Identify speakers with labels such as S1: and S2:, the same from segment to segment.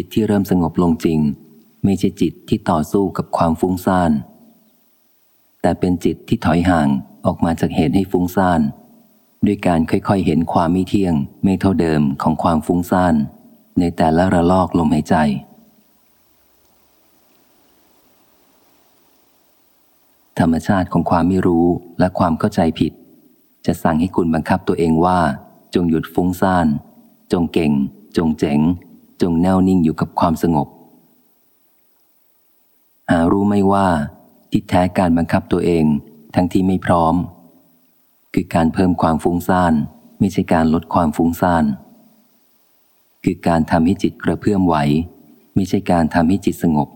S1: จิตที่เริ่มสงบลงจริง ไม่ใช่จิตที่ต่อสู้กับความฟุ้งซ่าน แต่เป็นจิตที่ถอยห่างออกมาจากเหตุให้ฟุ้งซ่าน ด้วยการค่อยๆเห็นความไม่เที่ยง ไม่เท่าเดิมของความฟุ้งซ่าน ในแต่ละระลอกลมหายใจ ธรรมชาติของความไม่รู้และความเข้าใจผิด จะสั่งให้คุณบังคับตัวเองว่า จงหยุดฟุ้งซ่าน จงเก่ง จงเจ๋ง จงแน่วนิ่งอยู่กับความสงบ หารู้ไม่ว่าที่แท้การบังคับตัวเอง ทั้งที่ไม่พร้อม คือการเพิ่มความฟุ้งซ่าน ไม่ใช่การลดความฟุ้งซ่าน คือการทำให้จิตกระเพื่อมไหว ไม่ใช่การทำให้จิตสงบ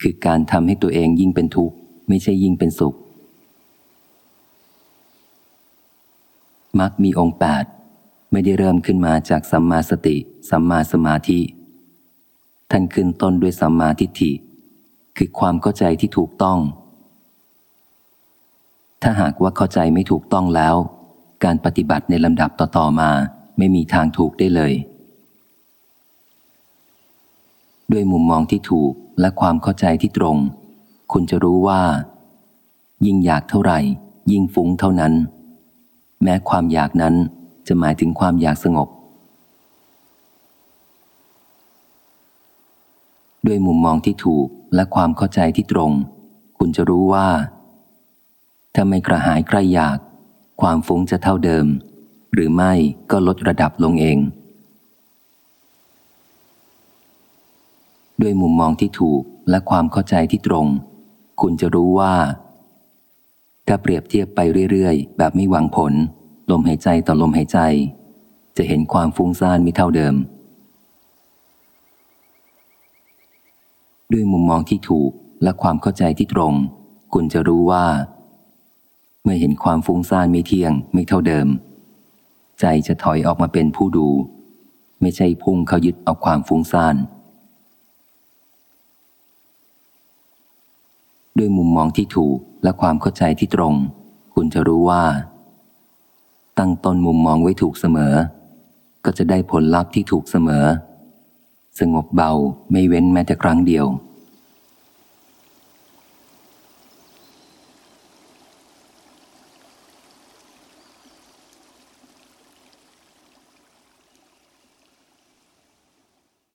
S1: คือการทำให้ตัวเองยิ่งเป็นทุกข์ ไม่ใช่ยิ่งเป็นสุขมักมีองค์แปด ไม่ได้เริ่มขึ้นมาจากสัมมาสติ สัมมาสมาธิ ท่านขึ้นต้นด้วยสัมมาทิฏฐิ คือความเข้าใจที่ถูกต้อง ถ้าหากว่าเข้าใจไม่ถูกต้องแล้ว การปฏิบัติในลำดับต่อๆมาไม่มีทางถูกได้เลย ด้วยมุมมองที่ถูกและความเข้าใจที่ตรง คุณจะรู้ว่า ยิ่งอยากเท่าไหร่ ยิ่งฟุ้งเท่านั้น แม้ความอยากนั้น จะหมายถึงความอยากสงบ ด้วยมุมมองที่ถูกและความเข้าใจที่ตรง คุณจะรู้ว่า ถ้าไม่กระหายใครอยาก ความฟุ้งจะเท่าเดิม หรือไม่ก็ลดระดับลงเอง ด้วยมุมมองที่ถูกและความเข้าใจที่ตรง คุณจะรู้ว่า ถ้าเปรียบเทียบไปเรื่อย ๆ แบบไม่หวังผล ลมหายใจต่อลมหายใจ จะเห็นความฟุ้งซ่านไม่เท่าเดิม ด้วยมุมมองที่ถูกและความเข้าใจที่ตรง คุณจะรู้ว่า เมื่อเห็นความฟุ้งซ่านไม่เที่ยงไม่เท่าเดิม ใจจะถอยออกมาเป็นผู้ดู ไม่ใช่พุ่งเขายึดเอาความฟุ้งซ่านด้วยมุมมองที่ถูกและความเข้าใจที่ตรง คุณจะรู้ว่า ตั้งต้นมุมมองไว้ถูกเสมอ ก็จะได้ผลลัพธ์ที่ถูกเสมอ สงบเบาไม่เว้นแม้แต่ครั้งเดียว